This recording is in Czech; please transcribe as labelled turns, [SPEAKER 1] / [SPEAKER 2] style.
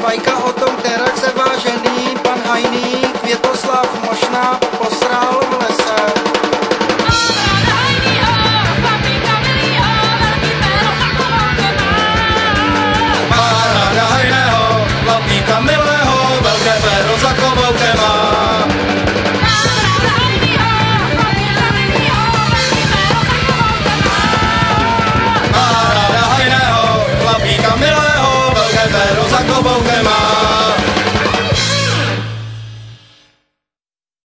[SPEAKER 1] Bajka o tom, která se vážený pan Hajný, Květoslav možná posral v lese.